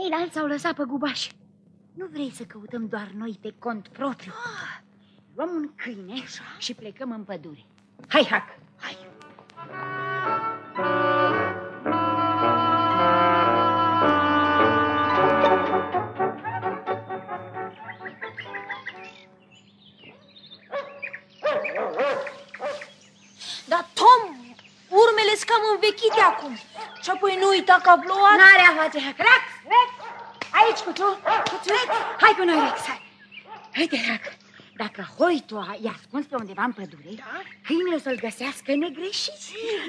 Ceilalți au lăsat pe gubaș. Nu vrei să căutăm doar noi pe cont propriu? Luăm un câine și plecăm în pădure. Hai, Hac! Învechite acum. Și apoi nu uita că a plouat. N-are a face, Hac! Rex! Rex! Aici cu tu! Cu tu! Hai cu noi, Rex! Hai! Uite, Hac! Dacă hoitul e ascuns pe undeva în pădure, da? câinele o să-l găsească negreșit.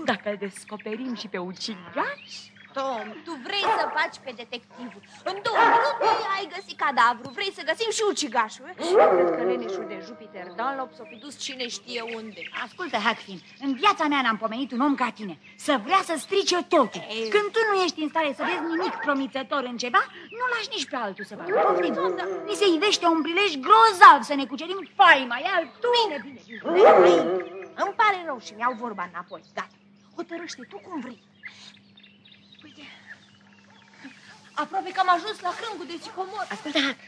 Dacă îl descoperim și pe ucigaș, Tom, tu vrei să faci pe detectivul. În două minute ai găsit cadavru. Vrei să găsim și ucigașul. eh? Cred că leneșul de Jupiter Dunlop s-o fi dus cine știe unde. Ascultă, Hackfin, în viața mea n-am pomenit un om ca tine să vrea să strice totul. Ei. Când tu nu ești în stare să vezi nimic promițător în ceva, nu lași nici pe altul să vadă. Poftim. Ni se ivește un prilej grozav să ne cucerim faima, iar tu... Bine, bine, bine. Hai, Îmi pare rău și mi-au vorba înapoi. Gata. Hotărăște tu cum vrei. Uite, aproape că am ajuns la crângul de sicomor. Ascultă, Hack,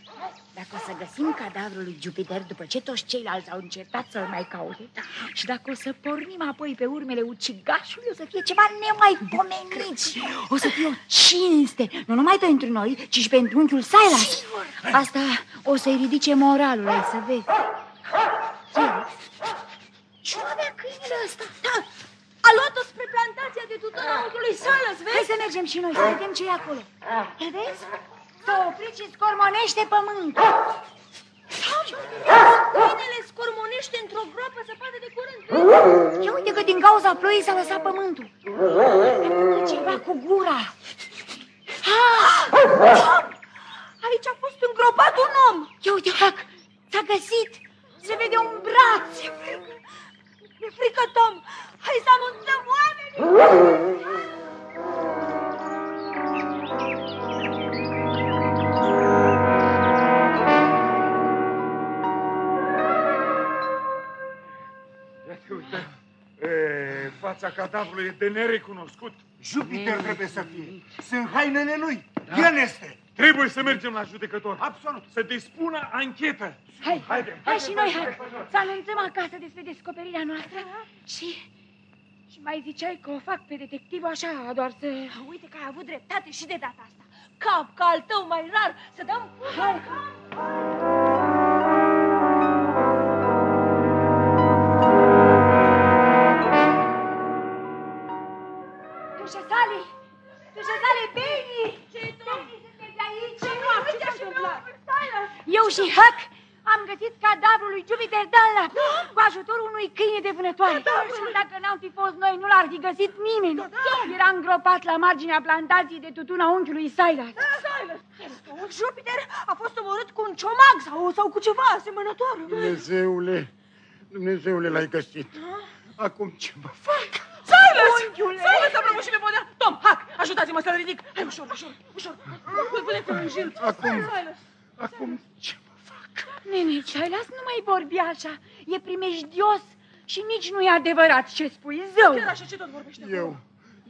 dacă o să găsim cadavrul lui Jupiter după ce toți ceilalți au încercat să-l mai caute și dacă o să pornim apoi pe urmele ucigașului, o să fie ceva nemaipomenit. O să fie o cinste, nu numai pentru noi, ci și pentru unchiul Silas. Asta o să-i ridice moralul, ai să vezi. Ce avea câinele ăsta? Da, a luat-o spre plantația de tutun a unchiului Silas, Hai vezi? să mergem și noi, să vedem ce e acolo. Îl vezi? S-a oprit și scormonește pământul. Câinele scormonește într-o groapă săpată de curând, vezi? Ia uite că din cauza ploii s-a lăsat pământul. E ceva cu gura. Aici a fost îngropat un om. Ia uite, Hac, s-a găsit. Se vede un braț. Mi-e frică, Tom. Hai să anunțăm oamenii. Ia te uite. E, fața cadavrului e de nerecunoscut. Jupiter trebuie să fie. Sunt hainele lui. El este. Trebuie să mergem la judecător. Absolut. Să dispună anchetă. Hai, Haide, hai haide, și noi, haide, hai. haide. Să anunțăm acasă despre descoperirea noastră. Și... Și mai ziceai că o fac pe detectiv așa, doar să... Uite că ai avut dreptate și de data asta. Cap ca al tău mai rar, să dăm Hai. Dușe și Huck am găsit cadavrul lui Jupiter Dunlap cu ajutorul unui câine de vânătoare. Și dacă n-am fi fost noi, nu l-ar fi găsit nimeni. Era îngropat la marginea plantației de tutun a unchiului Silas. Jupiter a fost omorât cu un ciomag sau, sau cu ceva asemănător. Dumnezeule, Dumnezeule, l-ai găsit. Acum ce mă fac? Silas! Silas a prăbușit pe podea. Tom, hac, ajutați-mă să-l ridic. Hai, ușor, ușor, ușor. Puneți-l în jil. Acum, Silas. Acum ce mă fac? Nene, Silas, nu mai vorbi așa. E primejdios și nici nu e adevărat ce spui, zău. Chiar așa ce tot vorbește. Eu,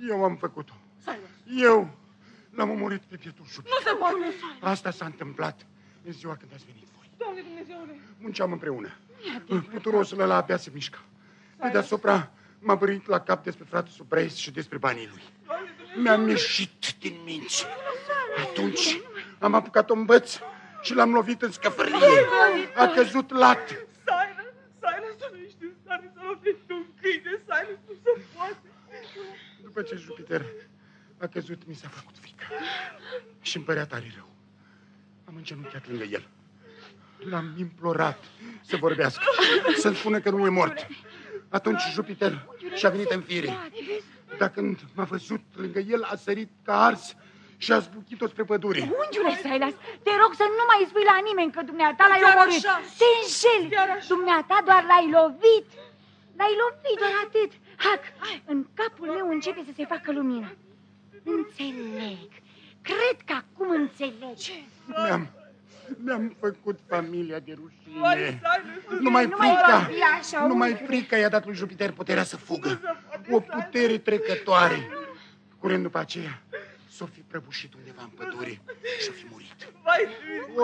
eu am făcut-o. Silas. Eu l-am omorât pe pietul Jupiter. Nu se poate. Asta s-a întâmplat în ziua când ați venit voi. Doamne Dumnezeule. Munceam împreună. Puturosul ăla abia se mișca. Pe deasupra m-a bărit la cap despre fratele său Brace și despre banii lui. Mi-am ieșit din minți. Atunci am apucat-o în băț și l-am lovit în scăfărlie. A căzut lat. Silas, Silas, să nu ești în stare să lovești un câine, Silas, nu se poate. După ce Jupiter a căzut, mi s-a făcut frică. Și îmi părea tare rău. Am îngenunchiat lângă el. L-am implorat să vorbească, să-mi spună că nu e mort. Atunci Jupiter și-a venit în fire. Dar când m-a văzut lângă el, a sărit ca ars și a zbuchit-o spre pădure. Unchiule Silas, te rog să nu mai spui la nimeni că dumneata l-ai Chiar omorât. așa. Te înșeli. Chiar așa. Dumneata doar l-ai lovit. L-ai lovit, doar atât. Hac, în capul meu începe să se facă lumină. Înțeleg. Cred că acum înțelegi. Mi-am, mi-am făcut familia de rușine. Silas, Numai Nu mai frica, vorbi așa, numai unchiule. frica i-a dat lui Jupiter puterea să fugă. O putere trecătoare. Curând după aceea, s-o fi prăbușit undeva în pădure și-o fi murit. Vai,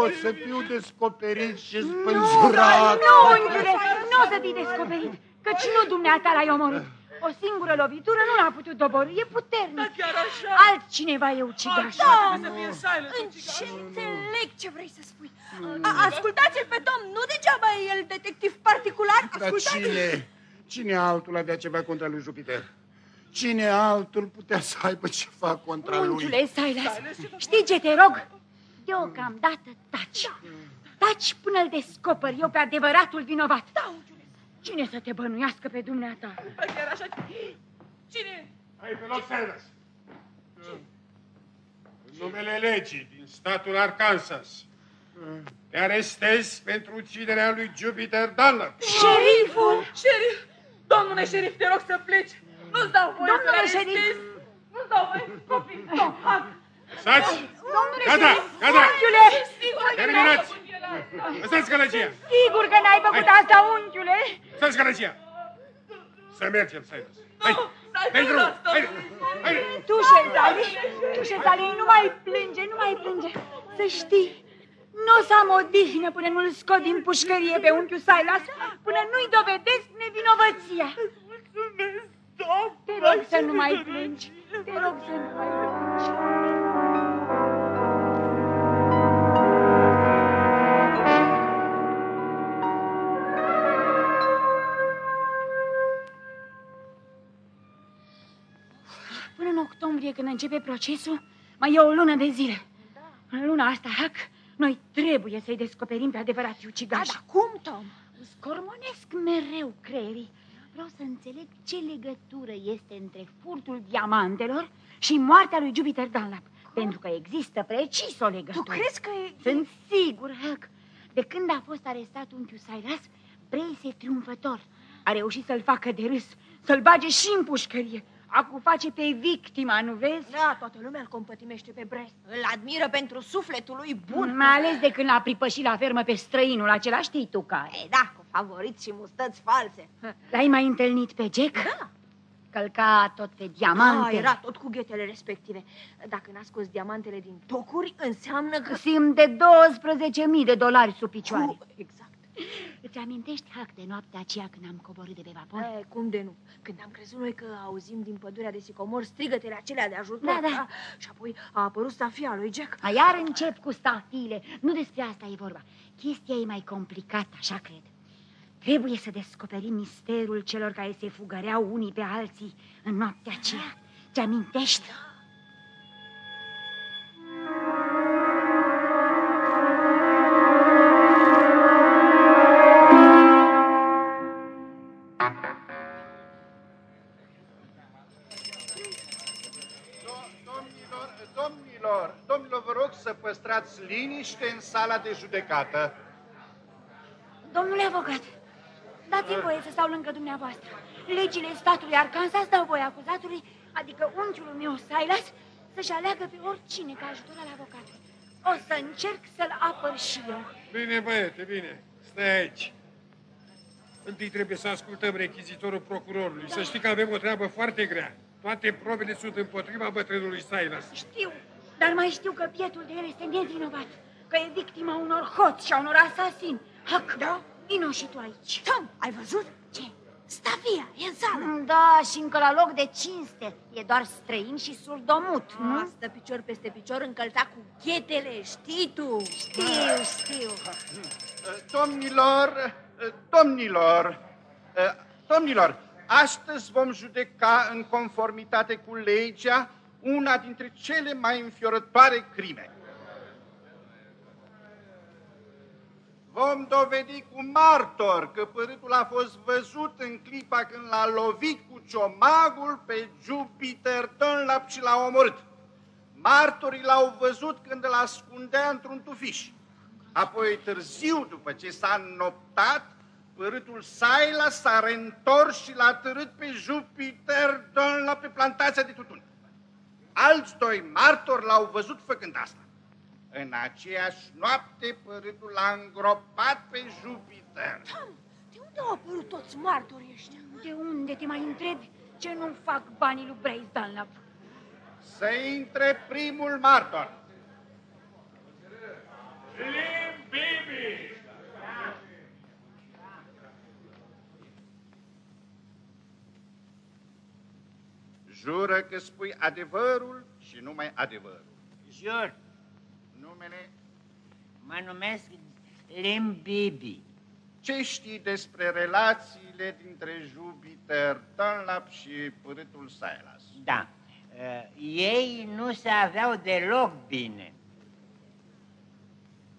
O să fiu descoperit și Nu, spânzurat. nu, unchiule, nu o să fii descoperit, căci nu dumneata l-ai omorât. O singură lovitură nu l-a putut dobori, e Da, puternic. chiar așa. Altcineva e ucigașul. Da, să fie Silas În ucigaș. ce înțeleg ce vrei să spui? A- Ascultați-l pe domn, nu degeaba e el detectiv particular. Dar Ascultați-l. cine, cine altul avea ceva contra lui Jupiter? Cine altul putea să aibă ceva contra lui? Unchiule Silas, știi ce te rog? Deocamdată taci. Taci până îl descoperi eu pe adevăratul vinovat. Da, unchiule. Cine să te bănuiască pe dumneata? Da, chiar așa. Cine? Hai pe loc, Silas. În numele legii din statul Arkansas, te arestez pentru uciderea lui Jupiter Dunlap. Șeriful! Șerif! Domnule șerif, te rog să pleci. Nu-ți dau voie Domnule să-l arestezi. șerif! Nu-ți dau voie, copii. Nu, hai. Sați! Domnule Gata, șerif! gata! Unchiule! Terminați! Lăsați gălăgia! Sigur că n-ai făcut Hai. asta, unchiule! Lăsați gălăgia! Să mergem, Silas. Hai! Stai, Hai, nu, drum! lasă. Hai! Hai! Tu, Șezali, tu, Șezali, nu mai plânge, nu mai plânge. Să știi, nu o să am odihnă până nu-l scot din pușcărie pe unchiul Silas, până nu-i dovedesc nevinovăția. Mulțumesc, doamnă. Te rog să nu mai plângi, te rog să nu mai plângi. Până în octombrie, când începe procesul, mai e o lună de zile. În luna asta, Hac, noi trebuie să-i descoperim pe adevărat Da, ucigași. da, cum, Tom? Scormonesc mereu creierii. Vreau să înțeleg ce legătură este între furtul diamantelor și moartea lui Jupiter Dunlap. Pentru că există precis o legătură. Tu crezi că e... Sunt sigur, Huck. De când a fost arestat unchiul Silas, Brace e triumfător. A reușit să-l facă de râs, să-l bage și în pușcărie. Acum face pe victima, nu vezi? Da, toată lumea îl compătimește pe Brest. Îl admiră pentru sufletul lui bun. Mai ales de când l-a pripășit la fermă pe străinul acela, știi tu care. E, da, cu favoriți și mustăți false. L-ai mai întâlnit pe Jack? Da. Călca tot pe Ah, diamante. era tot cu ghetele respective. Dacă n-a scos diamantele din tocuri, înseamnă că... Simt de 12.000 de dolari sub picioare. Cu... Exact. Îți amintești, Huck, de noaptea aceea când am coborât de pe vapor? E, cum de nu? Când am crezut noi că auzim din pădurea de sicomor strigătele acelea de ajutor. Da, da. Și apoi a apărut stafia lui Jack. A, Iar încep cu stafile. Nu despre asta e vorba. Chestia e mai complicată, așa cred. Trebuie să descoperim misterul celor care se fugăreau unii pe alții în noaptea aceea. Te amintești? Domnilor, domnilor, domnilor, vă rog să păstrați liniște în sala de judecată. Domnule avocat, dați-mi voie să stau lângă dumneavoastră. Legile statului Arkansas dau voie acuzatului, adică unchiul meu, Silas, să-și aleagă pe oricine ca ajutor al avocatului. O să încerc să-l apăr și eu. Bine, băiete, bine. Stai aici. Întâi trebuie să ascultăm rechizitorul procurorului. Să știi că avem o treabă foarte grea. Toate probele sunt împotriva bătrânului Silas. Știu, dar mai știu că bietul de el este nevinovat, că e victima unor hoți și a unor asasini. Hac, da? Vino și tu aici. Tom, ai văzut? Ce? Stafia, e în sală. Da, și încă la loc de cinste. E doar străin și surdomut, Nu? nu? Stă picior peste picior încălțat cu ghetele, știi tu? Știu, știu. Domnilor, domnilor, domnilor, astăzi vom judeca în conformitate cu legea una dintre cele mai înfiorătoare crime. Vom dovedi cu martor că părâtul a fost văzut în clipa când l-a lovit cu ciomagul pe Jupiter Dunlap și l-a omorât. Martorii l-au văzut când îl ascundea într-un tufiș. Apoi, târziu, după ce s-a înnoptat, părâtul Silas s-a reîntors și l-a târât pe Jupiter Dunlap pe plantația de tutun. Alți doi martori l-au văzut făcând asta. În aceeași noapte, părâtul l-a îngropat pe Jupiter. Tom, de unde au apărut toți martorii ăștia? De unde te mai întrebi ce nu fac banii lui Brace Dunlap? Să intre primul martor. Jură că spui adevărul și numai adevărul. Jur, Numele, mă numesc Lim Bibi. ce știi despre relațiile dintre Jupiter Dunlap și părâtul Silas? Da, uh, ei nu se aveau deloc bine.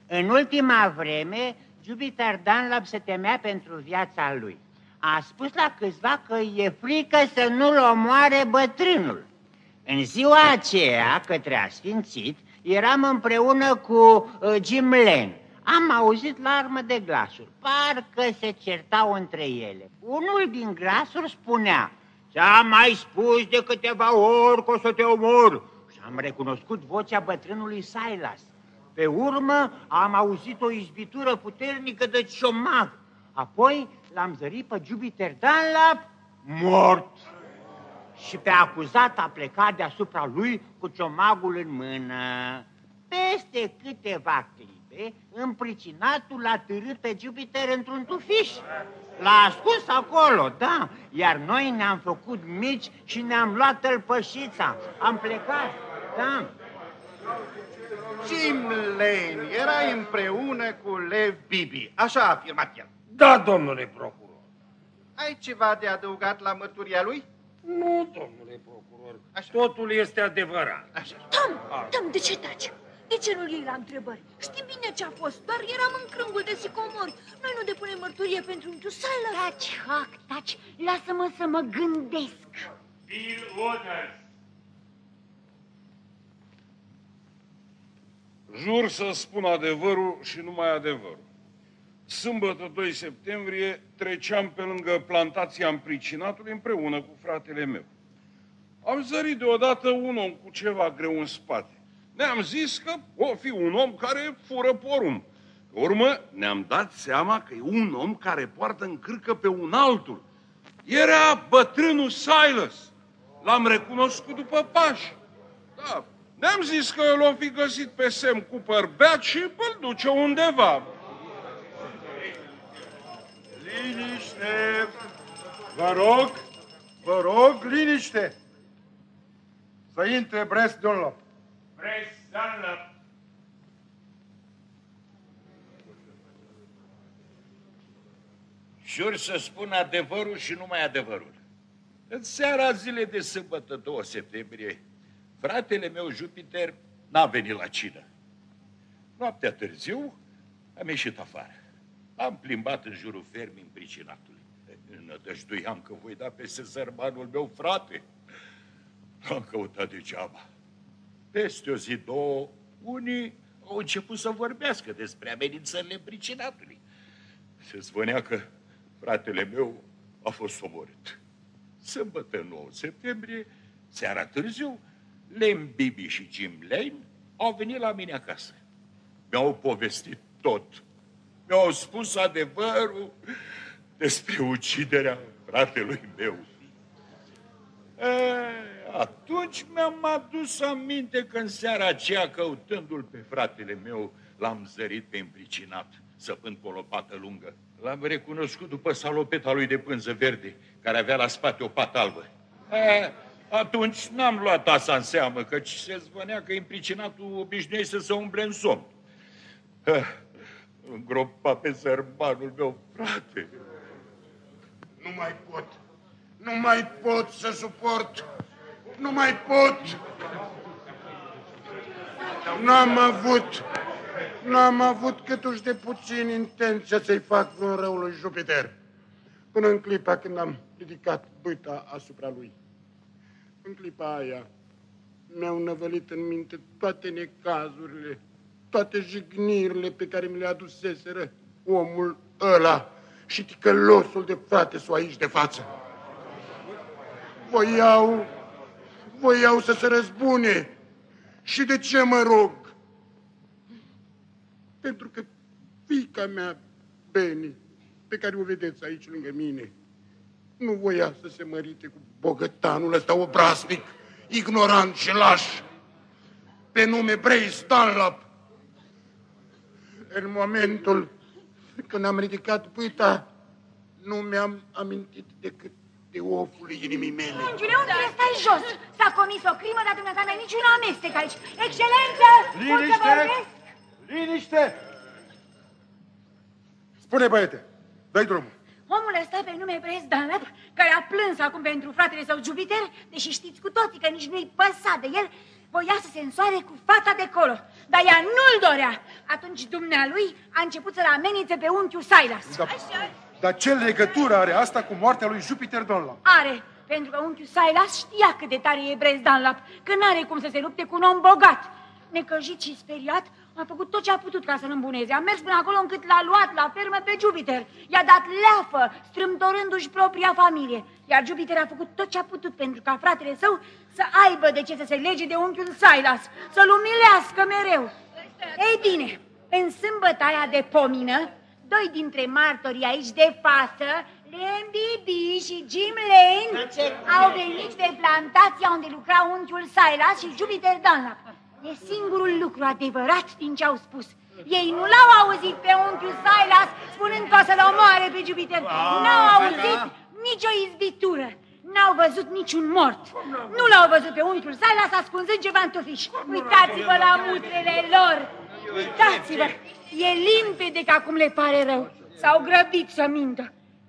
În ultima vreme, Jupiter Dunlap se temea pentru viața lui. A spus la câțiva că e frică să nu-l omoare bătrânul. În ziua aceea, către asfințit, eram împreună cu uh, Jim Lane. Am auzit larmă de glasuri, parcă se certau între ele. Unul din glasuri spunea, Ți-am mai spus de câteva ori că o să te omor. Și am recunoscut vocea bătrânului Silas. Pe urmă am auzit o izbitură puternică de ciomag. Apoi l-am zărit pe Jupiter Dunlap mort. Și pe acuzat a plecat deasupra lui cu ciomagul în mână. Peste câteva clipe, împricinatul l-a târât pe Jupiter într-un tufiș. L-a ascuns acolo, da, iar noi ne-am făcut mici și ne-am luat tălpășița. Am plecat, da. Jim Lane era împreună cu Lev Bibi, așa a afirmat el. Da, domnule procuror. Ai ceva de adăugat la mărturia lui? Nu, domnule procuror. Așa. Totul este adevărat. Așa. Tom, Tom, de ce taci? De ce nu iei la întrebări? Știi bine ce a fost, dar eram în crângul de sicomori. Noi nu depunem mărturie pentru un Silas. Taci, Huck, taci, lasă-mă să mă gândesc. Bill Waters. Jur să spun adevărul și numai adevărul. Sâmbătă 2 septembrie treceam pe lângă plantația împricinatului împreună cu fratele meu. Am zărit deodată un om cu ceva greu în spate. Ne-am zis că o fi un om care fură porumb. Pe urmă ne-am dat seama că e un om care poartă în cârcă pe un altul. Era bătrânul Silas. L-am recunoscut după pași. Da, ne-am zis că l-om fi găsit pe Sam Cooper beat și îl duce undeva. Liniște! Vă rog, vă rog, liniște! Să intre Brest Dunlop. Jur să spun adevărul și numai adevărul. În seara zilei de sâmbătă 2 septembrie, fratele meu Jupiter n-a venit la cină. Noaptea târziu am ieșit afară. Am plimbat în jurul fermii împricinatului. Nădăjduiam că voi da peste sărmanul meu frate. Am căutat degeaba. Peste o zi, două, unii au început să vorbească despre amenințările împricinatului. Se spunea că fratele meu a fost omorât. Sâmbătă 9 septembrie, seara târziu, Lem Bibi și Jim Lane au venit la mine acasă. Mi-au povestit tot. Mi-au spus adevărul despre uciderea fratelui meu. E, atunci mi-am adus aminte că în seara aceea, căutându-l pe fratele meu, l-am zărit pe împricinat, săpând cu o lopată lungă. L-am recunoscut după salopeta lui de pânză verde, care avea la spate o pată albă. E, atunci n-am luat asta în seamă, căci se zvănea că împricinatul obișnuie să se umble în somn. E, îngropa pe sărbanul meu, frate. Nu mai pot. Nu mai pot să suport. Nu mai pot. N-am avut, n-am avut câtuși de puțin intenția să-i fac vreun rău lui Jupiter. Până în clipa când am ridicat băta asupra lui. În clipa aia mi-au năvălit în minte toate necazurile, toate jignirile pe care mi le aduseseră omul ăla și ticălosul de frate s aici de față. Voiau, voiau să se răzbune. Și de ce mă rog? Pentru că fica mea, Beni, pe care o vedeți aici lângă mine, nu voia să se mărite cu bogătanul ăsta obraznic. ignorant și laș, pe nume Brace Dunlop. În momentul când am ridicat pâta, nu mi-am amintit decât de oful inimii mele. Unchiule, unchiule, stai jos! S-a comis o crimă, dar dumneata n-ai niciun amestec aici. Excelență! Pot să Liniște! vorbesc? Liniște! Spune, băiete, dai drumul. Omul ăsta pe nume Brez Dunlap, care a plâns acum pentru fratele său Jupiter, deși știți cu toții că nici nu-i păsa de el, voia să se însoare cu fata de colo, dar ea nu-l dorea. Atunci dumnealui a început să-l amenințe pe unchiul Silas. Da. Dar ce legătură are asta cu moartea lui Jupiter Dunlop? Are, pentru că unchiul Silas știa cât de tare e Brez Dunlap, că n-are cum să se lupte cu un om bogat. Necăjit și speriat, a făcut tot ce a putut ca să-l îmbuneze. A mers până acolo încât l-a luat la fermă pe Jupiter. I-a dat leafă, strâmtorându-și propria familie. Iar Jupiter a făcut tot ce a putut pentru ca fratele său să aibă de ce să se lege de unchiul Silas, să-l umilească mereu. Ei bine, în sâmbătaia de pomină, doi dintre martorii aici de față, Len Bibi și Jim Lane, au venit pe plantația unde lucra unchiul Silas și Jupiter Dunlap. E singurul lucru adevărat din ce au spus. Ei nu l-au auzit pe unchiul Silas spunând că o să-l omoare pe Jupiter. N-au auzit nicio izbitură. N-au văzut niciun mort. Nu l-au văzut pe unchiul Silas ascunzând ceva în tufiș. Uitați-vă la mutrele lor. Uitați-vă. E limpede că acum le pare rău. S-au grăbit să mintă.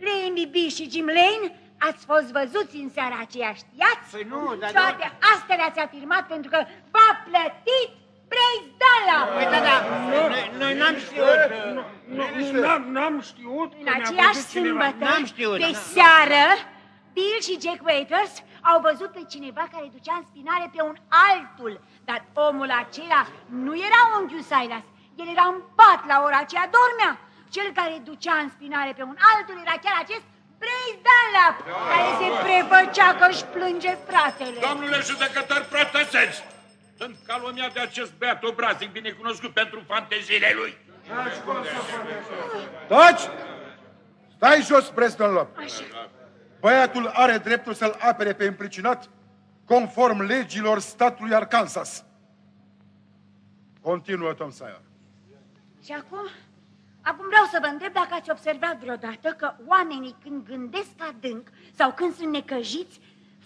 Lane B și Jim Lane ați fost văzuți în seara aceea, știați? Păi nu, dar... Toate astea le-ați afirmat pentru că v-a plătit Praise Dalla! Păi da, da, noi- noi n-am știut. N-am, n-am știut În aceeași sâmbătă, N-am știut, pe n-am. seară, Bill și Jack Waiters au văzut pe cineva care ducea în spinare pe un altul, dar omul acela nu era unchiul Silas, el era în pat la ora aceea, dormea. Cel care ducea în spinare pe un altul era chiar acest Praise Dunlap, care se prefăcea că își plânge fratele. Domnule judecător, protesezi! Sunt calomniat de acest beat obrazic binecunoscut pentru fanteziile lui. Taci! Stai jos, Preston Lop. Așa. Băiatul are dreptul să-l apere pe implicinat conform legilor statului Arkansas. Continuă, Tom Sawyer. Și acum, acum vreau să vă întreb dacă ați observat vreodată că oamenii când gândesc adânc sau când sunt necăjiți,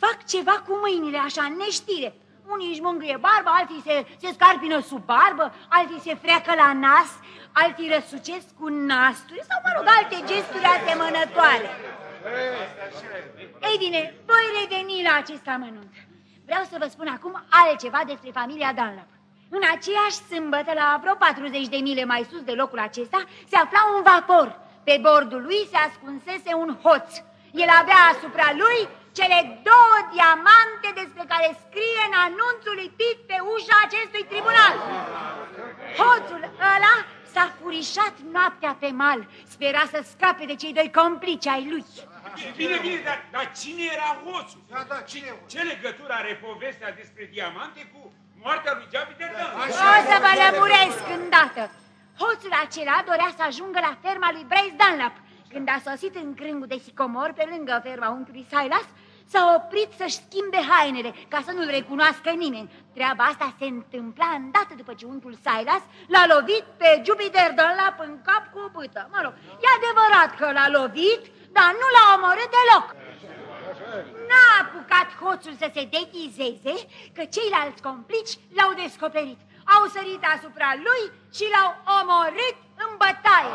fac ceva cu mâinile așa, neștire. Unii își mângâie barba, alții se, se scarpină sub barbă, alții se freacă la nas, alții răsucesc cu nasturi sau, mă rog, alte gesturi asemănătoare. Ei bine, voi reveni la acest amănunt. Vreau să vă spun acum altceva despre familia Dunlap. În aceeași sâmbătă, la vreo 40 de mile mai sus de locul acesta, se afla un vapor. Pe bordul lui se ascunsese un hoț. El avea asupra lui cele două diamante despre care scrie în anunțul lipit pe ușa acestui tribunal. Hoțul ăla s-a furișat noaptea pe mal. Spera să scape de cei doi complici ai lui. Bine, bine, dar, dar cine era hoțul? Da, da, cine? Ce legătură are povestea despre diamante cu moartea lui Jupiter Dunlap? O să vă lămuresc îndată. Hoțul acela dorea să ajungă la ferma lui Brace Dunlap. Când a sosit în crângul de sicomor pe lângă ferma unchiului Silas, s-a oprit să-și schimbe hainele ca să nu-l recunoască nimeni. Treaba asta se întâmpla îndată după ce unchiul Silas l-a lovit pe Jupiter Dunlap în cap cu o pâtă. Mă rog, e adevărat că l-a lovit, dar nu l-a omorât deloc. N-a apucat hoțul să se deghizeze, că ceilalți complici l-au descoperit. Au sărit asupra lui și l-au omorât în bătaie.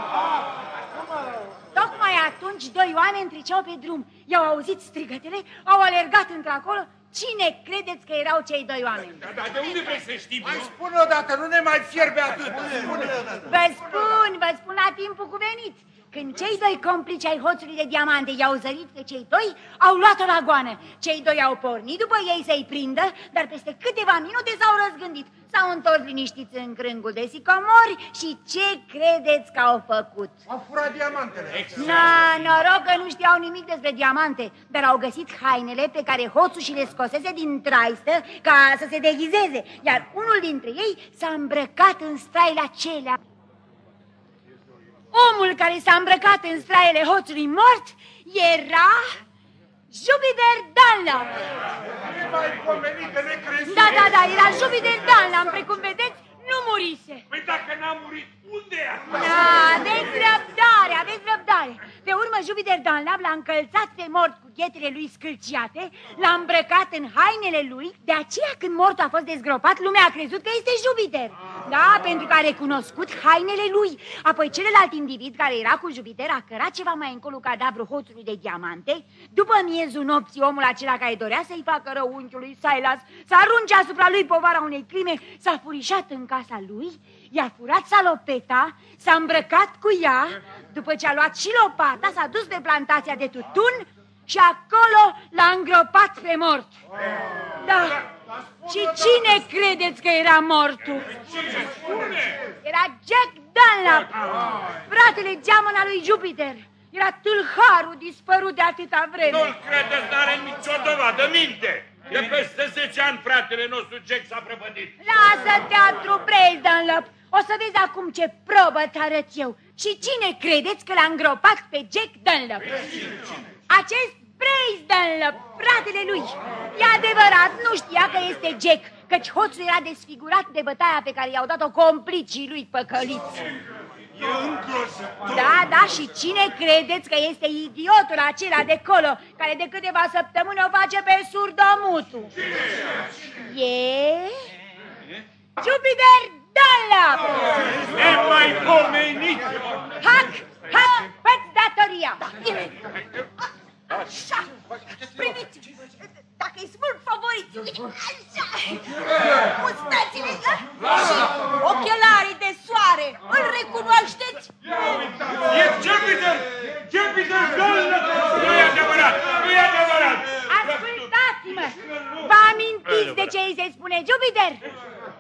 Tocmai atunci doi oameni treceau pe drum. I-au auzit strigătele, au alergat într-acolo. Cine credeți că erau cei doi oameni? Da, dar de unde vrei să știm, nu? Spune odată, nu ne mai fierbe atât. Spune. Vă spun, vă spun la timpul cuvenit. Când cei doi complici ai hoțului de diamante i-au zărit pe cei doi, au luat-o la goană. Cei doi au pornit după ei să-i prindă, dar peste câteva minute s-au răzgândit. S-au întors liniștiți în crângul de sicomori și ce credeți că au făcut? Au furat diamantele. Na, noroc că nu știau nimic despre diamante, dar au găsit hainele pe care hoțul și le scosese din traistă ca să se deghizeze, iar unul dintre ei s-a îmbrăcat în straile acelea. Omul care s-a îmbrăcat în straiele hoțului mort era Jupiter Dunlop! mai pomenit de necrezut. Da, da, da, era Jupiter Dunlop, precum vedeți, nu murise. Păi dacă n-a murit, unde e acum? Da, aveți răbdare, aveți răbdare. Pe urmă, Jupiter Dunlap l-a încălțat pe mort cu ghetele lui scâlciate, l-a îmbrăcat în hainele lui, de aceea când mortul a fost dezgropat, lumea a crezut că este Jupiter. Da, pentru că a recunoscut hainele lui. Apoi celălalt individ care era cu Jupiter a cărat ceva mai încolo cadavru hoțului de diamante. După miezul nopții, omul acela care dorea să-i facă rău unchiului Silas, să arunce asupra lui povara unei crime, s-a furișat în casa lui, i-a furat salopeta, s-a îmbrăcat cu ea, după ce a luat și lopata, s-a dus pe plantația de tutun și acolo l-a îngropat pe mort. Da. Și cine credeți că era mortul? Era Jack Dunlap, fratele geamăna lui Jupiter. Era tâlharul dispărut de atâta vreme. Nu-l credeți, n-are nicio dovadă, minte! De peste 10 ani fratele nostru Jack s-a prăpădit. Lasă teatru Brace Dunlap. O să vezi acum ce probă ți arăt eu. Și cine credeți că l-a îngropat pe Jack Dunlap? Acest Brace Dunlap, fratele lui. E adevărat, nu știa că este Jack, căci hoțul era desfigurat de bătaia pe care i-au dat-o complicii lui păcăliți. E îngrozitor. Da, da, și cine credeți că este idiotul acela de colo, care de câteva săptămâni o face pe surdomutul? E... Jupiter Dunlap! Nemaipomenit! Hac, hac, pe datoria! Așa, priviți, dacă îi smulg favoriții, așa, mustațile și ochelarii de soare, îl recunoașteți? E Jupiter! Jupiter Dunlap! Nu e adevărat! Nu e adevărat! Ascultați-mă! Vă amintiți de ce îi se spune Jupiter?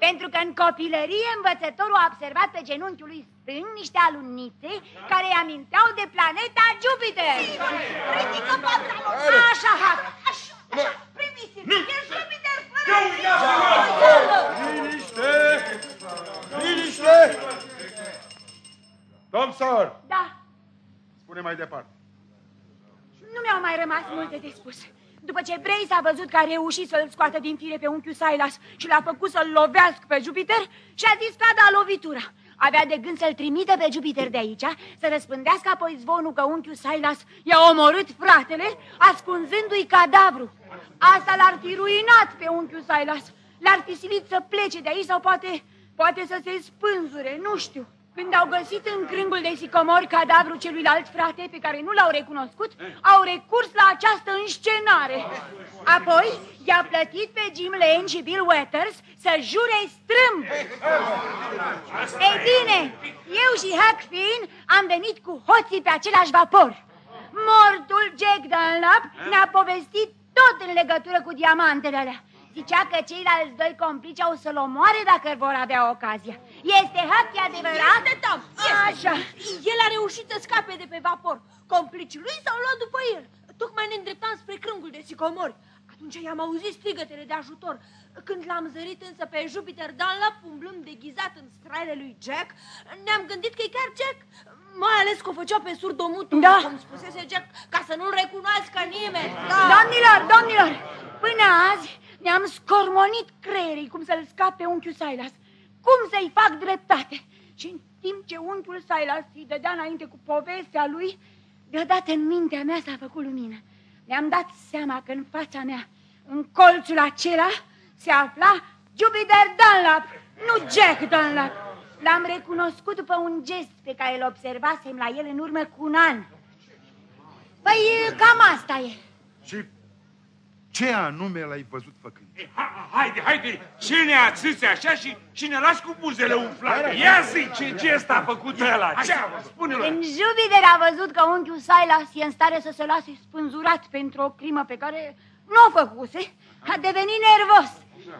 Pentru că în copilărie învățătorul a observat pe genunchiul lui stâng niște alunițe care îi aminteau de planeta Jupiter. Ridică pantaloni! Așa, Hac! Așa, așa, priviți e Jupiter fără Liniște! Liniște! Tom Sawyer, Da, spune mai departe. nu mi-au mai rămas multe de spus. După ce Brace a văzut că a reușit să-l scoată din fire pe unchiul Silas și l-a făcut să-l lovească pe Jupiter, și-a zis că a dat lovitura. Avea de gând să-l trimită pe Jupiter de aici, să răspândească apoi zvonul că unchiul Silas i-a omorât fratele, ascunzându-i cadavru. Asta l-ar fi ruinat pe unchiul Silas. L-ar fi silit să plece de aici sau poate, poate să se spânzure, nu știu. Când au găsit în crângul de sicomori cadavrul celuilalt frate pe care nu l-au recunoscut, au recurs la această înscenare. Apoi i-a plătit pe Jim Lane și Bill Wetters să jure strâmb. Ei bine, eu și Huck Finn am venit cu hoții pe același vapor. Mortul Jack Dunlap ne-a povestit tot în legătură cu diamantele alea. Zicea că ceilalți doi complici au să-l omoare dacă vor avea ocazia. Este Huck, e adevărat? Este, Tom, este. Așa. El a reușit să scape de pe vapor. Complicii lui s-au luat după el. Tocmai ne îndreptam spre crângul de sicomori. Atunci i-am auzit strigătele de ajutor. Când l-am zărit însă pe Jupiter Dunlap, umblând deghizat în straile lui Jack, ne-am gândit că e chiar Jack. Mai ales că o făcea pe surdomutul, Da. cum spusese Jack, ca să nu-l recunoască nimeni. Da. Domnilor, domnilor, până azi ne-am scormonit creierii cum să-l scape unchiul Silas. Cum să-i fac dreptate? Și în timp ce unchiul Silas îi dădea înainte cu povestea lui, deodată în mintea mea s-a făcut lumină. Mi-am dat seama că în fața mea, în colțul acela, se afla Jupiter Dunlap, nu Jack Dunlap. L-am recunoscut după un gest pe care îl observasem la el în urmă cu un an. Păi cam asta e. Și ce anume l-ai văzut făcând? Ha- Haide, haide, ce ne ațâți așa și, și ne lași cu buzele umflate? Ia zi, ce gest a făcut ăla? Ce a făcut? Spune-l. Când Jupiter a văzut că unchiul Silas e în stare să se lase spânzurat pentru o crimă pe care nu o făcuse, a devenit nervos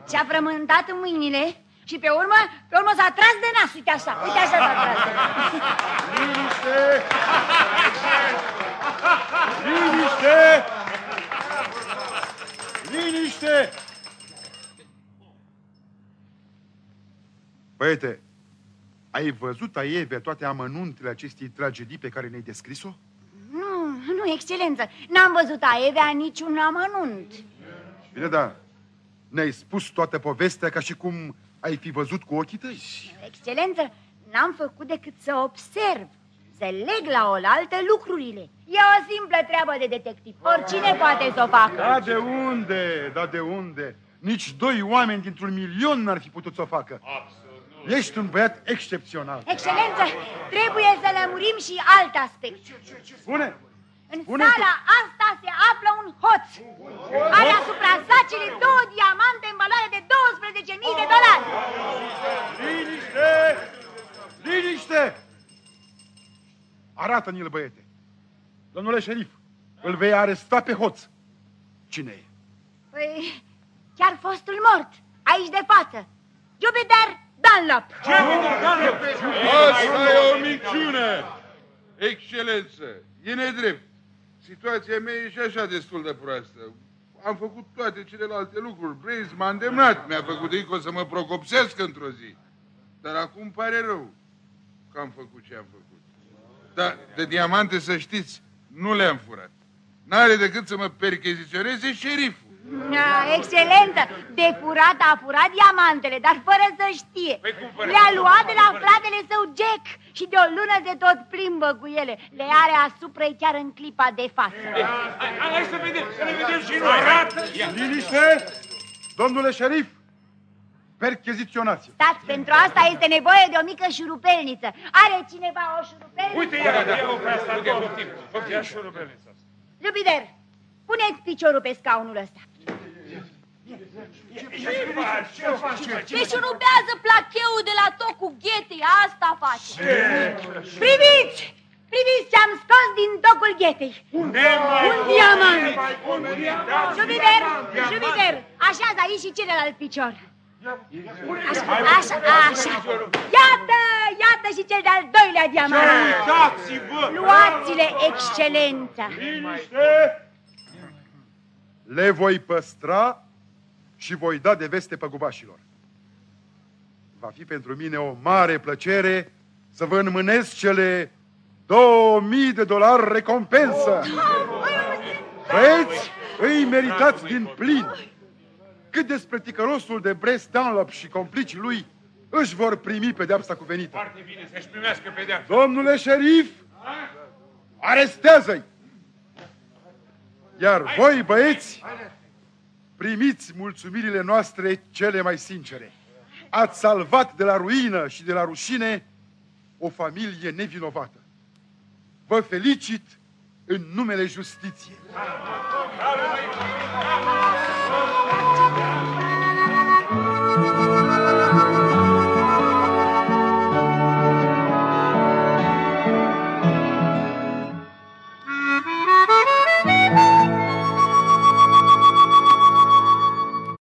și a frământat mâinile și pe urmă, pe urmă s-a tras de nas, uite așa, uite așa s-a tras de nas. Liniște! Liniște! Liniște! Băiete, ai văzut aieve toate amănuntele acestei tragedii pe care ne-ai descris-o? Nu, nu nu, excelență. N-am văzut aievea niciun amănunt. Bine, da. Ne-ai spus toată povestea ca și cum ai fi văzut cu ochii tăi. Excelență, n-am făcut decât să observ, să leg la oaltă lucrurile. E o simplă treabă de detectiv. Oricine poate să o facă. Da, de unde? Da, de unde? Nici doi oameni dintr-un milion n-ar fi putut să o facă. Absolut. Ești un băiat excepțional. Excelență, trebuie să lămurim și alt aspect. Spune! În Spune sala asta se află un hoț. Are asupra sacele două diamante în valoare de 12.000 de dolari. Liniște! Liniște! Arată-ni-l, băiete. Domnule șerif, îl vei aresta pe hoț. Cine e? Păi, chiar fostul mort, aici de față. Jupiter Dunlop. Asta e o minciună! Excelență, e nedrept. Situația mea e și așa destul de proastă. Am făcut toate celelalte lucruri. Brains m-a îndemnat, mi-a făcut Ico să mă procopsesc într-o zi. Dar acum pare rău că am făcut ce am făcut. Dar de diamante, să știți, nu le-am furat. N-are decât să mă percheziționeze șeriful. Ah, Excelentă, de furat a furat diamantele, dar fără să știe. Le-a luat de la fratele său Jack și de o lună de tot plimbă cu ele. Le are asupra chiar în clipa de față. Hai să vedem, să le vedem și noi. Arată! Liniște! Domnule șerif, percheziționați Stați, pentru asta este nevoie de o mică șurupelniță. Are cineva o șurupelniță? Uite, ia, ia-o pe asta, poftim, poftim. Ia șurubelița asta. Jupiter, puneți piciorul pe scaunul ăsta. Ce șurubează placheul de la tocul ghetei, asta face. Priviți! Priviți ce am scos din tocul ghetei. Un diamant! Jupiter, Jupiter, așează aici și celălalt picior. Așa, așa, așa. Iată, iată și cel de-al doilea diamant. Uitați-vă! Luați-le, excelența. Le voi păstra și voi da de veste păgubașilor. Va fi pentru mine o mare plăcere să vă înmânez cele 2000 de dolari recompensă. Băieți, îi meritați din plin. Cât despre ticărosul de Brest Dunlop și complicii lui, își vor primi pedeapsa cuvenită. Foarte bine, să-și primească pedeapsa. Domnule șerif, arestează-i! Iar voi, băieți, primiți mulțumirile noastre cele mai sincere. Ați salvat de la ruină și de la rușine o familie nevinovată. Vă felicit în numele justiției. Bravo,